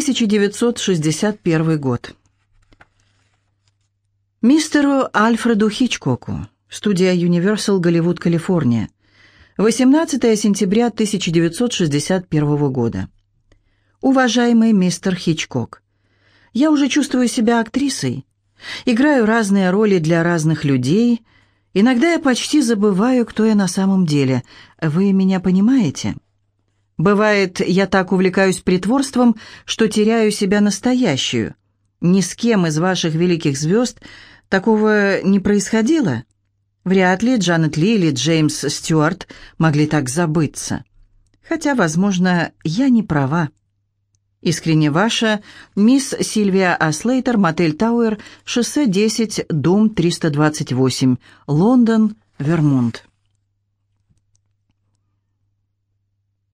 1961 год. Мистеру Альфреду Хичкоку. Студия Universal Голливуд, Калифорния. 18 сентября 1961 года. Уважаемый мистер Хичкок, я уже чувствую себя актрисой. Играю разные роли для разных людей. Иногда я почти забываю, кто я на самом деле. Вы меня понимаете? Бывает, я так увлекаюсь притворством, что теряю себя настоящую. Ни с кем из ваших великих звезд такого не происходило. Вряд ли Джанет Ли или Джеймс Стюарт могли так забыться. Хотя, возможно, я не права. Искренне ваша, мисс Сильвия Аслейтер, мотель Тауэр, шоссе 10, дом 328, Лондон, Вермонт.